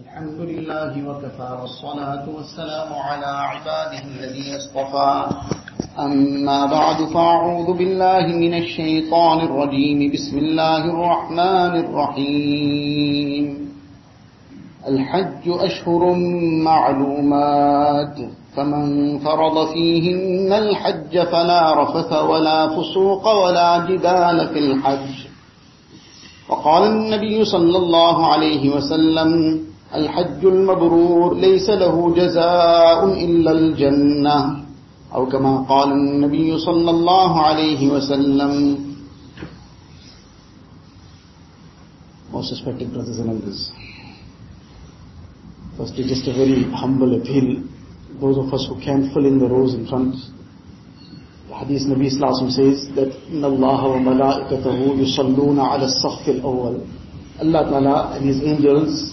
الحمد لله وكفى والصلاة والسلام على عباده الذين اصطفى. أما بعد فأعوذ بالله من الشيطان الرجيم. بسم الله الرحمن الرحيم. الحج أشهر معلومات فمن فرض فيهن الحج فلا رفث ولا فسوق ولا جدال في الحج. وقال النبي صلى الله عليه وسلم الحج المبرور ليس له جزاء إلا الجنة أو كما قال النبي صلى الله عليه وسلم Most respected brothers and elders, firstly just a very humble appeal, those of us who can fill in the rows in front. The hadith Nabi Sallallahu says that إن الله وملائكته يصلون على الصف الأول Allah Ta'ala and His angels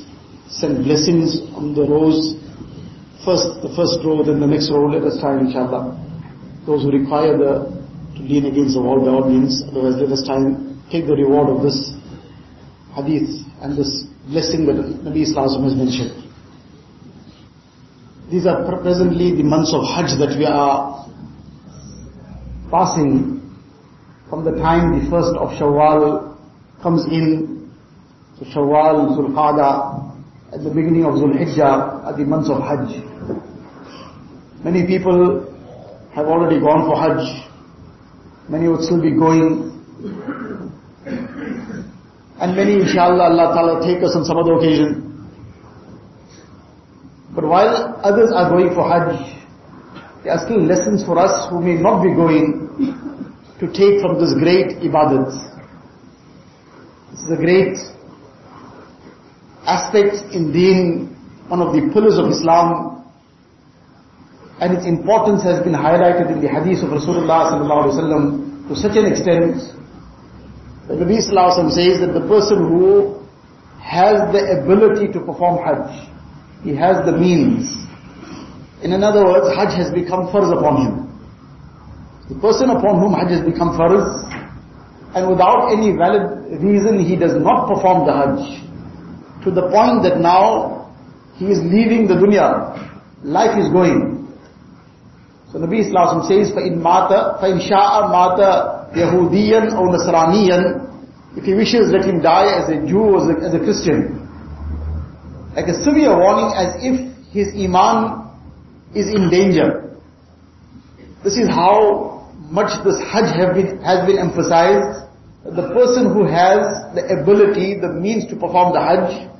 send blessings on the rows, first the first row, then the next row, let us try inshallah. Those who require the, to lean against the wall by all means, otherwise let us try and take the reward of this hadith and this blessing that Nabi Sallallahu has mentioned. These are presently the months of Hajj that we are passing from the time the first of Shawwal comes in, to Shawwal, Zulqa'dah, at the beginning of Zulhijjah at the months of Hajj. Many people have already gone for Hajj. Many would still be going. And many inshallah Allah Ta'ala take us on some other occasion. But while others are going for Hajj, there are still lessons for us who may not be going to take from this great ibadat. This is a great aspect in being one of the pillars of Islam and its importance has been highlighted in the hadith of Rasulullah sallallahu alaihi wasallam to such an extent that Nabi sallallahu says that the person who has the ability to perform Hajj, he has the means. In other words, Hajj has become farz upon him. The person upon whom Hajj has become farz and without any valid reason he does not perform the Hajj, to the point that now he is leaving the dunya. Life is going. So Nabi Islam says, فَإِن مَاتَ فَإِن شَاءَ مَاتَ يَهُودِيًا أو نَصْرَانِيًا If he wishes, let him die as a Jew or as a, as a Christian. Like a severe warning as if his iman is in danger. This is how much this Hajj have been, has been emphasized. the person who has the ability, the means to perform the Hajj,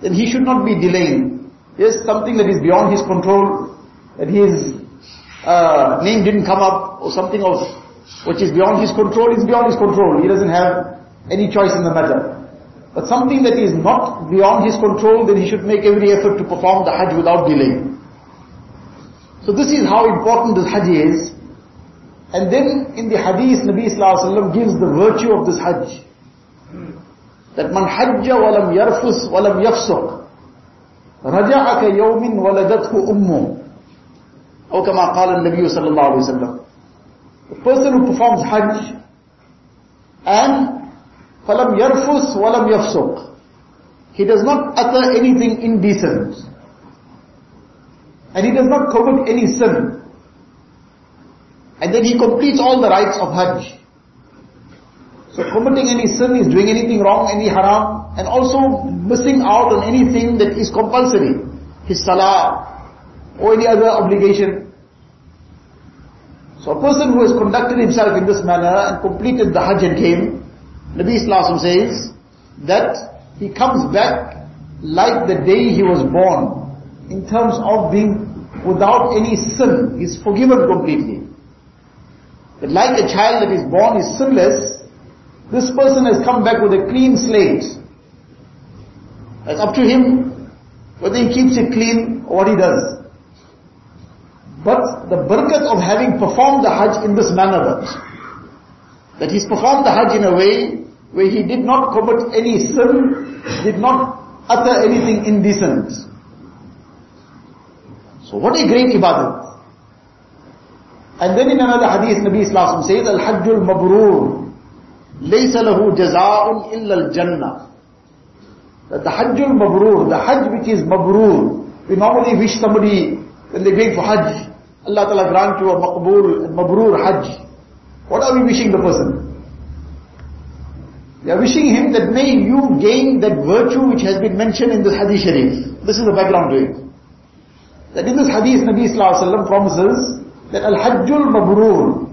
then he should not be delaying. Yes, something that is beyond his control, that his uh, name didn't come up, or something of which is beyond his control is beyond his control. He doesn't have any choice in the matter. But something that is not beyond his control, then he should make every effort to perform the Hajj without delay. So this is how important this Hajj is. And then in the hadith, Nabi Sallallahu Alaihi Wasallam gives the virtue of this hajj. That man hajja walam yarfus walam yafsuk. Raja'aka yawmin waladatku ummu. Or kama qala Nabi Sallallahu Alaihi Wasallam. The person who performs hajj and falam yarfus walam yafsuk. He does not utter anything indecent. And he does not commit any sin. And then he completes all the rites of Hajj. So committing any sin is doing anything wrong, any haram, and also missing out on anything that is compulsory. His salah, or any other obligation. So a person who has conducted himself in this manner and completed the Hajj and came, Nabi Islam says that he comes back like the day he was born in terms of being without any sin. He's forgiven completely. But like a child that is born is sinless, this person has come back with a clean slate. It's up to him whether he keeps it clean or what he does. But the barakat of having performed the Hajj in this manner that, that he's performed the Hajj in a way where he did not commit any sin, did not utter anything indecent. So what a great ibadat. And then in another hadith, Nabi Islam says, Al-Hajjul Mabrur, لَيْسَ لَهُ جَزَاءٌ إِلَّا الْجَنَّةِ that the Hajjul Mabrur, the Hajj which is Mabrur, we normally wish somebody, when they're going for Hajj, Allah Ta'ala grant you a Maqbul and Mabrur Hajj. What are we wishing the person? We are wishing him that may you gain that virtue which has been mentioned in this Hadith Sharif. This is the background to it. That in this Hadith, Nabi Sallallahu Alaihi Wasallam promises that Al-Hajjul Mabrur,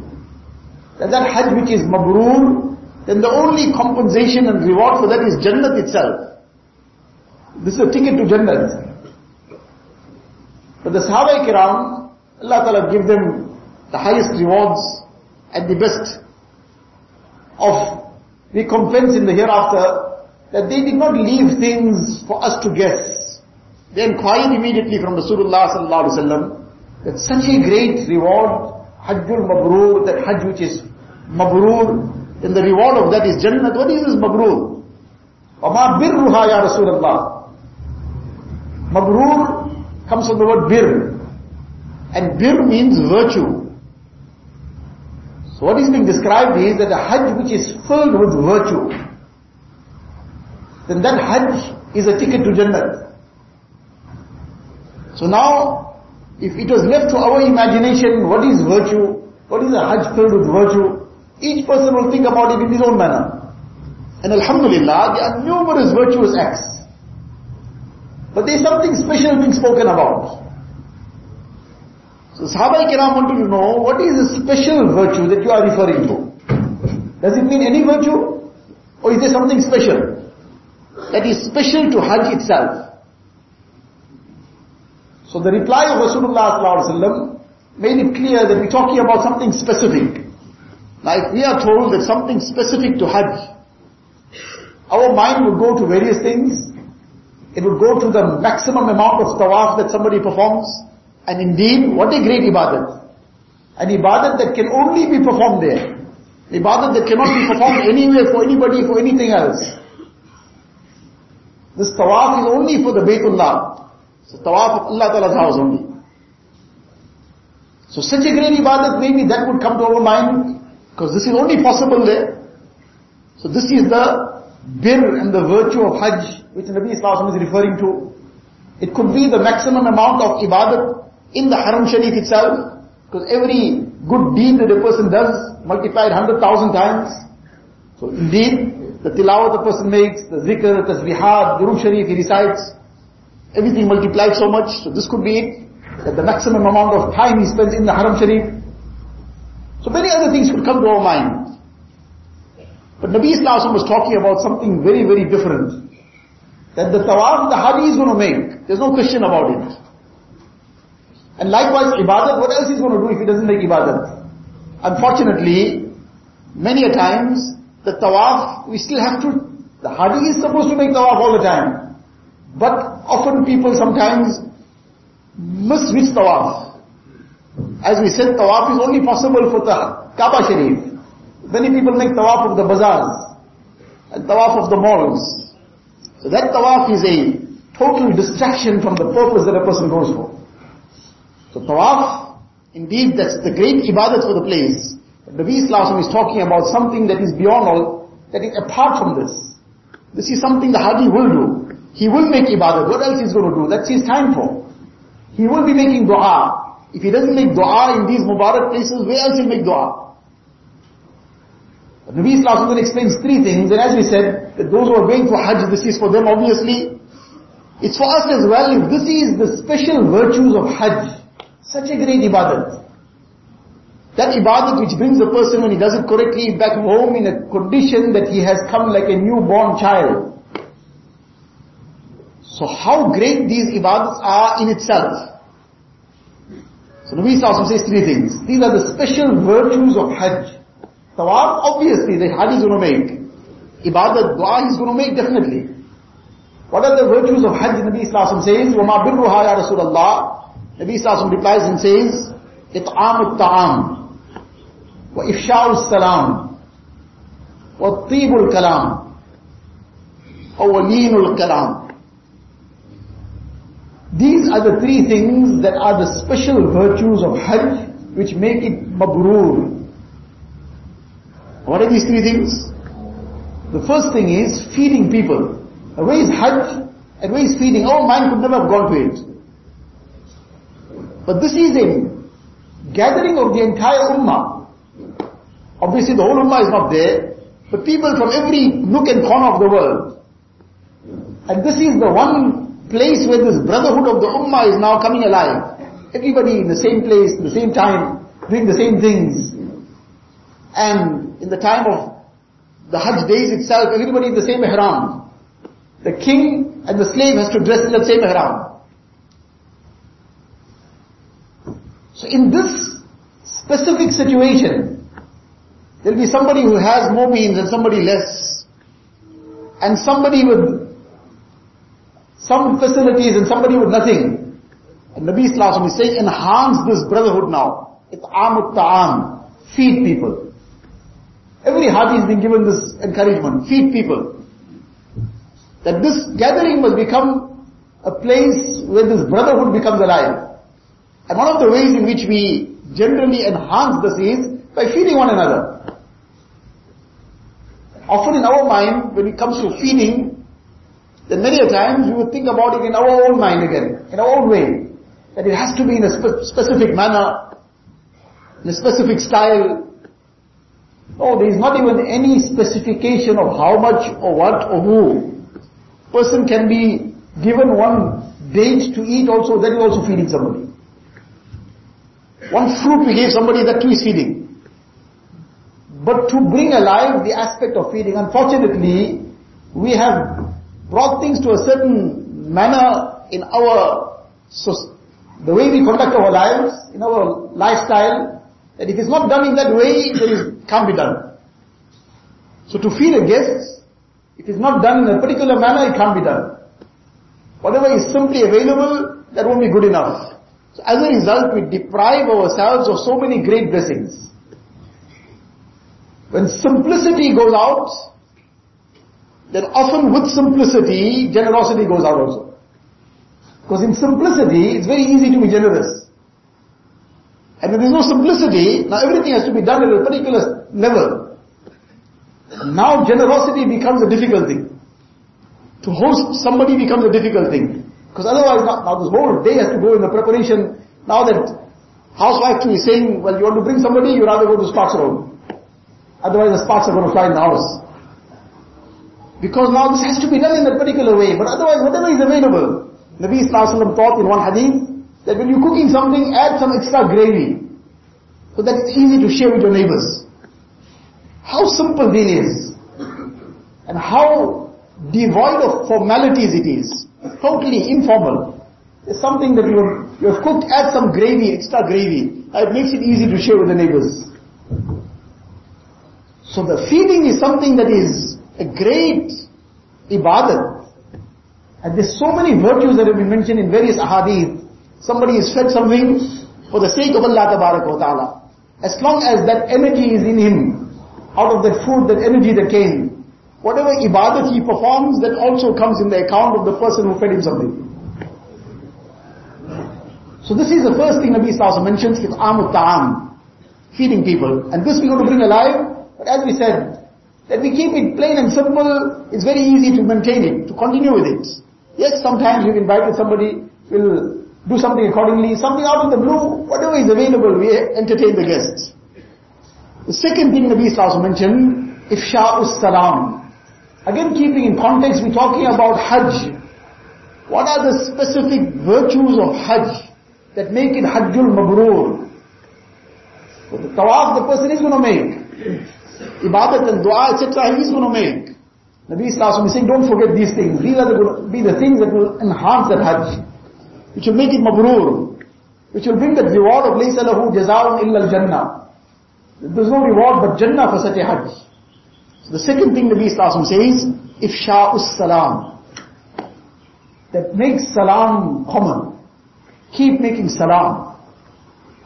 that that Hajj which is Mabrur, then the only compensation and reward for that is Jannat itself. This is a ticket to Jannat. But the Sahaba Kiram, Allah Ta'ala give them the highest rewards and the best of recompense in the hereafter, that they did not leave things for us to guess. They inquired immediately from Rasulullah sallallahu alaihi wasallam that such a great reward, Hajjul Mabrur, that Hajj which is Mabrur, then the reward of that is Jannat. What is this Mabrur? وَمَا بِرُّهَا ya Rasulullah. Mabrur comes from the word bir. And bir means virtue. So what is being described is that a Hajj which is filled with virtue, then that Hajj is a ticket to Jannah. So now, if it was left to our imagination, what is virtue? What is a Hajj filled with virtue? Each person will think about it in his own manner. And Alhamdulillah, there are numerous virtuous acts. But there is something special being spoken about. So Sahaba Kiram wanted to know, what is the special virtue that you are referring to? Does it mean any virtue? Or is there something special? That is special to Hajj itself. So the reply of Rasulullah made it clear that we're talking about something specific. Now if we are told that something specific to Hajj, our mind would go to various things. It would go to the maximum amount of tawaf that somebody performs. And indeed, what a great ibadat. An ibadat that can only be performed there. An Ibadat that cannot be performed anywhere for anybody, for anything else. This tawaf is only for the Baytullah. So tawaf of Allah Ta'ala's house only. So such a great ibadat, maybe that would come to our mind, because this is only possible there. So this is the bir and the virtue of Hajj, which Nabi Islam is referring to. It could be the maximum amount of ibadat in the Haram Sharif itself, because every good deed that a person does, multiplied hundred thousand times. So indeed, the tilawat the person makes, the zikr, the tasbihat, Durood Sharif he recites, everything multiplied so much, so this could be it, that the maximum amount of time he spends in the Haram Sharif. So many other things could come to our mind. But Nabi Islam was talking about something very, very different. That the tawaf the Haji is going to make. There's no question about it. And likewise, ibadat, what else is going to do if he doesn't make ibadat? Unfortunately, many a times, the tawaf, we still have to, the Haji is supposed to make tawaf all the time. But often people sometimes miss which tawaf. As we said, tawaf is only possible for the Kaaba Sharif. Many people make tawaf of the bazaars, and tawaf of the malls. So that tawaf is a total distraction from the purpose that a person goes for. So tawaf, indeed that's the great ibadat for the place. But Nabi Islam is talking about something that is beyond all, that is apart from this. This is something the Haji will do. He will make ibadat. What else is going to do? That's his time for. He will be making dua. If he doesn't make dua in these Mubarak places, where else he'll make dua? But Nabi then explains three things, and as we said, that those who are going for Hajj, this is for them obviously. It's for us as well, if this is the special virtues of Hajj, such a great ibadat. That ibadat which brings a person when he does it correctly back home in a condition that he has come like a newborn child. So how great these ibadahs are in itself. So Nabi Sallallahu says three things. These are the special virtues of Hajj. Tawaf, obviously, the Haji is going to make. Ibadah, dua is going to make, definitely. What are the virtues of Hajj? Nabi Sallallahu says, وَمَا بِرُّهَا يَا رَسُولَ اللَّهِ Nabi Sallallahu replies and says, إِطْعَامُ الطَّعَامُ وَإِفْشَاءُ السَّلَامُ وَالطِّيبُ الْكَلَامُ وَلِينُ الْكَلَامُ these are the three things that are the special virtues of Hajj which make it mabrur. What are these three things? The first thing is feeding people. Where is Hajj and where is feeding? Oh, mind could never have gone to it. But this is a gathering of the entire ummah. Obviously the whole ummah is not there, but people from every nook and corner of the world. And this is the one place where this brotherhood of the ummah is now coming alive. Everybody in the same place, the same time, doing the same things. And in the time of the Hajj days itself, everybody in the same ihram. The king and the slave has to dress in the same ihram. So in this specific situation, there'll be somebody who has more means and somebody less. And somebody with some facilities and somebody with nothing. And Nabi Sallallahu is saying, enhance this brotherhood now. It'amut ta'am. Feed people. Every Haji is being given this encouragement. Feed people. That this gathering must become a place where this brotherhood becomes alive. And one of the ways in which we generally enhance this is by feeding one another. Often in our mind, when it comes to feeding, then many a times we would think about it in our own mind again, in our own way. That it has to be in a spe- specific manner, in a specific style. No, there is not even any specification of how much or what or who. Person can be given one date to eat also, that is also feeding somebody. One fruit we gave somebody, that too is feeding. But to bring alive the aspect of feeding, unfortunately, we have brought things to a certain manner in our, so the way we conduct our lives, in our lifestyle, that if it's not done in that way, then it can't be done. So to feed a guest, if it's not done in a particular manner, it can't be done. Whatever is simply available, that won't be good enough. So as a result, we deprive ourselves of so many great blessings. When simplicity goes out, then often with simplicity, generosity goes out also. Because in simplicity, it's very easy to be generous. And when there's no simplicity, now everything has to be done at a particular level. Now generosity becomes a difficult thing. To host somebody becomes a difficult thing. Because otherwise, now, now this whole day has to go in the preparation. Now that housewife is saying, well, you want to bring somebody, you rather go to Sparks Road. Otherwise the sparks are going to fly in the house. Because now this has to be done in a particular way. But otherwise, whatever is available. Nabi Sallallahu taught in one hadith, that when you're cooking something, add some extra gravy. So that it's easy to share with your neighbors. How simple deen is. And how devoid of formalities it is totally informal. It's something that you have, you have cooked, add some gravy, extra gravy. It makes it easy to share with the neighbors. So the feeding is something that is a great ibadat. And there's so many virtues that have been mentioned in various ahadith. Somebody has fed something for the sake of Allah Ta'ala. As long as that energy is in him, out of that food, that energy that came, Whatever ibadat he performs, that also comes in the account of the person who fed him something. So this is the first thing Nabi Sallallahu mentions, it'amut ta'am, feeding people. And this we're going to bring alive, but as we said, that we keep it plain and simple, it's very easy to maintain it, to continue with it. Yes, sometimes we've invited somebody, we'll do something accordingly, something out of the blue, whatever is available, we entertain the guests. The second thing Nabi Sallallahu mentioned, ifsha'us salam, Again keeping in context, we're talking about Hajj. What are the specific virtues of Hajj that make it Hajjul Mabrur? The tawaf the person is going to make Ibadat and dua etc. he is going to make. Nabi Sallallahu is saying don't forget these things. These are going to be the things that will enhance that Hajj. Which will make it Mabrur. Which will bring the reward of لَيْسَ لَهُ جَزَاءٌ إِلَّا الْجَنَّةِ There's no reward but Jannah for such a Hajj. So the second thing Nabi Sallallahu says, ifsha'us salam. That makes salam common. Keep making salam.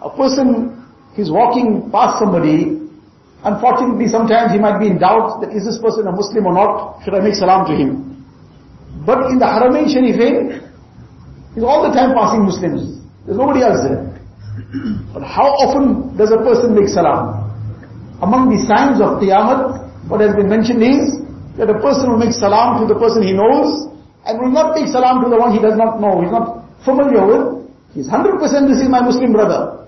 A person, he's walking past somebody, unfortunately sometimes he might be in doubt that is this person a Muslim or not, should I make salam to him? But in the Haramain Sharifain, he's all the time passing Muslims. There's nobody else there. But how often does a person make salam? Among the signs of Qiyamah, what has been mentioned is that a person will make salam to the person he knows, and will not make salam to the one he does not know, he's not familiar with. He's 100% this is my Muslim brother.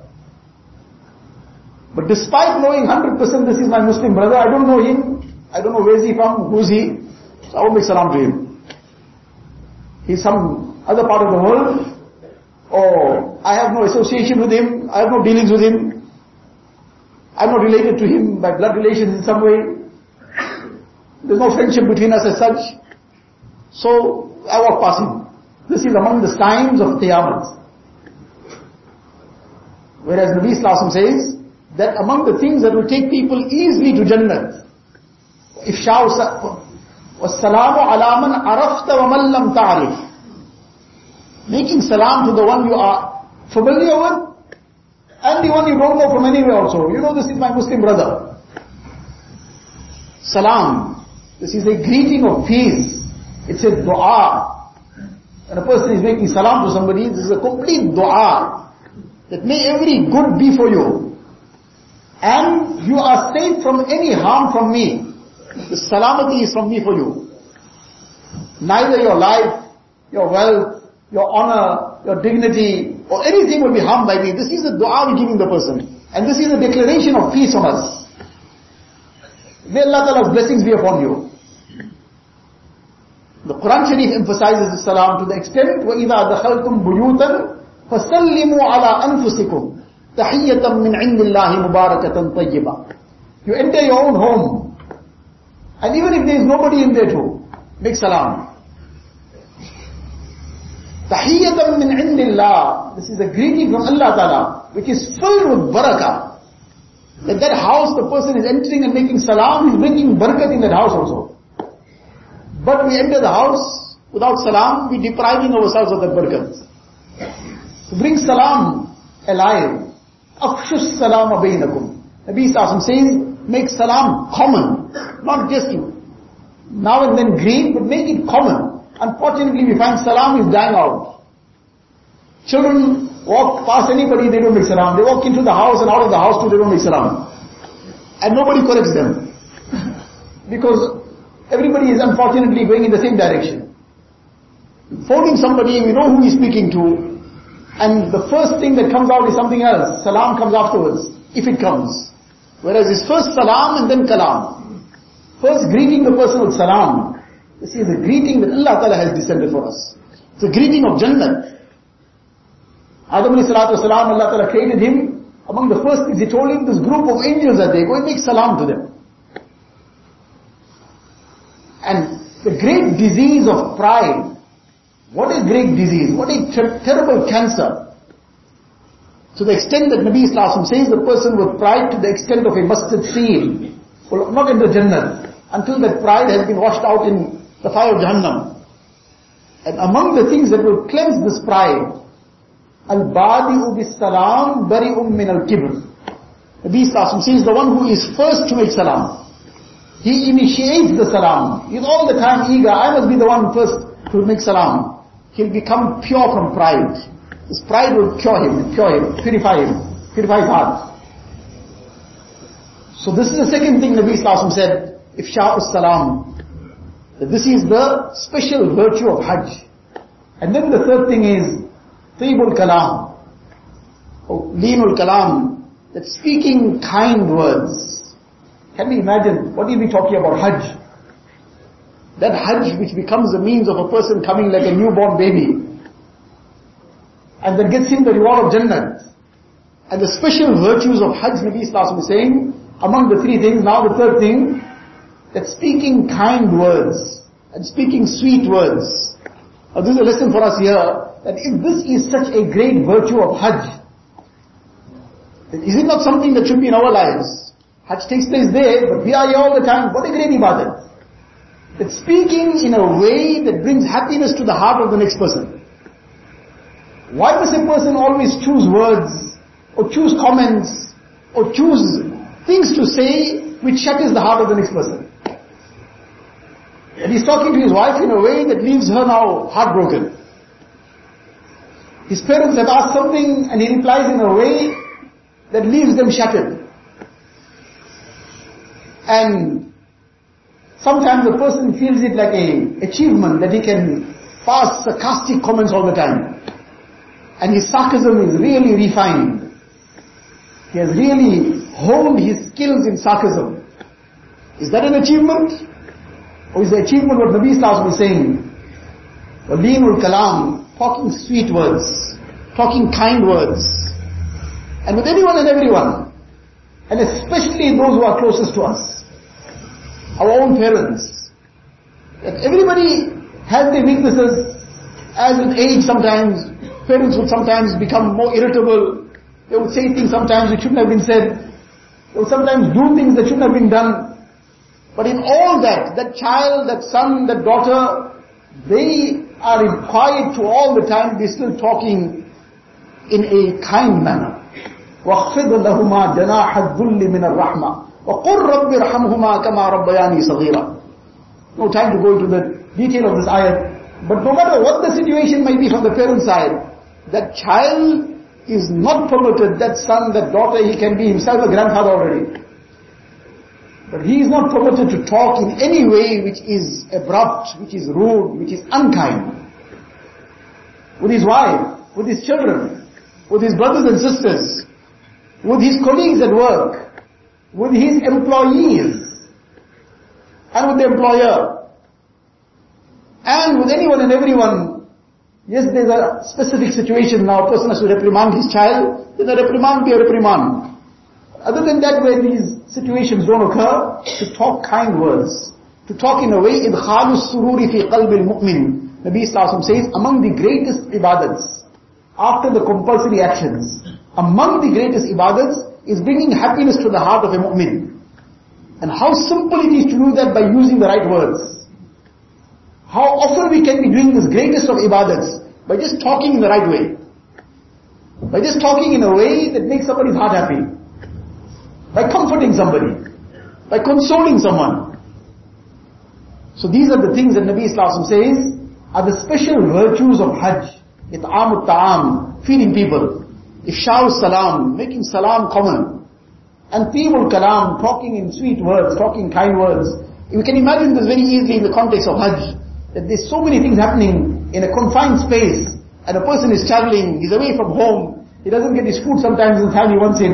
But despite knowing 100% this is my Muslim brother, I don't know him, I don't know where is he from, who's he, so I won't make salam to him. He's some other part of the world, or I have no association with him, I have no dealings with him, I'm not related to him by blood relations in some way, there's no friendship between us as such, so I walk past him. This is among the signs of Qiyamah. Whereas Nabi Sallallahu says, that among the things that will take people easily to Jannah, ifsha'us ala man arafta wa man lam. Making salam to the one you are familiar with and the one you don't know from anywhere also. You know this is my Muslim brother. Salam. This is a greeting of peace. It's a dua. When a person is making salam to somebody, this is a complete dua. That may every good be for you And you are safe from any harm from me. The salamati is from me for you. Neither your life, your wealth, your honor, your dignity, or anything will be harmed by me. This is the dua we're giving the person. And this is a declaration of peace on us. May Allah Ta'ala's blessings be upon you. The Quran Sharif emphasizes the salam to the extent, وَإِذَا دَخَلْتُمْ بُيُوتًا فَسَلِّمُوا عَلَىٰ أَنفُسِكُمْ تحية من عند الله مباركة طيبة. You enter your own home. And even if there is nobody in there too, make salam. من عند الله. This is a greeting from Allah Ta'ala, which is filled with barakah. That that house the person is entering and making salam, is bringing barakat in that house also. But we enter the house without salam, we depriving ourselves of that barakat. To bring salam alive, Afshu salama bainakum. Nabi Sallallahu says, make salam common, not just. Now and then greet, but make it common. Unfortunately, we find salam is dying out. Children walk past anybody, they don't make salam. They walk into the house and out of the house too, they don't make salam. And nobody corrects them. because everybody is unfortunately going in the same direction. Phoning somebody, we know who he's speaking to, and the first thing that comes out is something else. Salam comes afterwards, if it comes. Whereas it's first salam and then kalam. First greeting the person with salam. This is a greeting that Allah Ta'ala has descended for us. It's a greeting of Jannah. Adam alayhi salatu wasalam, Allah Ta'ala created him. Among the first things He told him, this group of angels are there, go and make salam to them. And the great disease of pride what a great disease, what a ter- terrible cancer. To the extent that Nabi Islam says the person with pride to the extent of a mustard seed will not enter Jannah until that pride has been washed out in the fire of Jahannam. And among the things that will cleanse this pride, Al-Badi'u bis-salam bari'um min al-kibr. Nabi Islam says the one who is first to make salam. He initiates the salam. He's all the time eager, I must be the one first to make salam he'll become pure from pride. His pride will cure him, cure him, purify him, purify his heart. So this is the second thing Nabi Sallallahu said, Ifsha'us Salam. This is the special virtue of Hajj. And then the third thing is, Tayyibul Kalam. Oh, or Leenul Kalam. That speaking kind words. Can we imagine, what are we talking about Hajj? That Hajj which becomes the means of a person coming like a newborn baby. And then gets him the reward of Jannah. And the special virtues of Hajj, Nabi Sallallahu is saying, among the three things, now the third thing, that speaking kind words, and speaking sweet words. Now this is a lesson for us here, that if this is such a great virtue of Hajj, is it not something that should be in our lives? Hajj takes place there, but we are here all the time. What a great ibadah. That speaking in a way that brings happiness to the heart of the next person. Why must a person always choose words, or choose comments, or choose things to say which shatters the heart of the next person? And he's talking to his wife in a way that leaves her now heartbroken. His parents have asked something and he replies in a way that leaves them shattered. And Sometimes a person feels it like a achievement that he can pass sarcastic comments all the time. And his sarcasm is really refined. He has really honed his skills in sarcasm. Is that an achievement? Or is the achievement what Nabi Sallallahu is saying? Waleenul kalam, talking sweet words, talking kind words, and with anyone and everyone, and especially those who are closest to us our own parents. That everybody has their weaknesses, as with age sometimes, parents would sometimes become more irritable, they would say things sometimes which shouldn't have been said, they would sometimes do things that shouldn't have been done. But in all that, that child, that son, that daughter, they are required to all the time be still talking in a kind manner. وَاخْفِضْ لَهُمَا جَنَاحَ الذُّلِّ مِنَ الرَّحْمَةِ وَقُلْ رَبِّ رَحَمْهُمَا كَمَا رَبَّيَانِي صَغِيرًا No time to go into the detail of this ayat. But no matter what the situation may be from the parent side, that child is not permitted, that son, that daughter, he can be himself a grandfather already. But he is not permitted to talk in any way which is abrupt, which is rude, which is unkind. With his wife, with his children, with his brothers and sisters, with his colleagues at work, with his employees and with the employer and with anyone and everyone. Yes, there's a specific situation now, a person has to reprimand his child, then a reprimand be a reprimand. Other than that, where these situations don't occur, to talk kind words, to talk in a way, إِدْخَالُ السُّرُورِ فِي قَلْبِ الْمُؤْمِنِ Nabi Sallallahu says, among the greatest ibadats, after the compulsory actions, among the greatest ibadats is bringing happiness to the heart of a mu'min. And how simple it is to do that by using the right words. How often we can be doing this greatest of ibadats by just talking in the right way. By just talking in a way that makes somebody's heart happy. By comforting somebody. By consoling someone. So these are the things that Nabi Islam says are the special virtues of Hajj. It'am ta'am, feeding people. Ifsha'u salam, making salam common. And tibul kalam, talking in sweet words, talking kind words. You can imagine this very easily in the context of Hajj. That there's so many things happening in a confined space. And a person is traveling, he's away from home. He doesn't get his food sometimes in the time he wants it.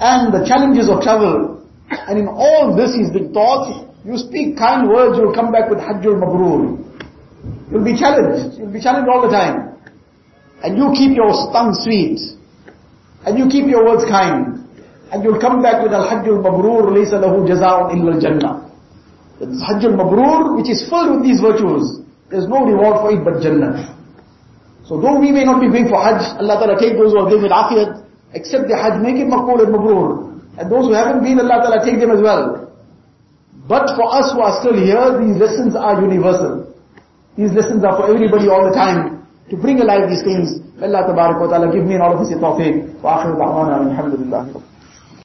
And the challenges of travel. And in all this he's been taught, you speak kind words, you'll come back with Hajjul Mabrur. You'll be challenged. You'll be challenged all the time. And you keep your tongue sweet. And you keep your words kind. And you'll come back with Al-Hajjul Mabrur, لَيْسَ لَهُ جَزَاءٌ إِلَّا الْجَنَّةِ The Hajjul Mabrur, which is filled with these virtues, there's no reward for it but Jannah. So though we may not be going for Hajj, Allah Ta'ala take those who are going with afiyat, accept the Hajj, make it maqbool and mabrur. And those who haven't been, Allah Ta'ala take them as well. But for us who are still here, these lessons are universal. These lessons are for everybody all the time. To bring alive these things, Allah Ta'ala give me all of us a tawfiq. Wa akhiru da'wana alhamdulillah.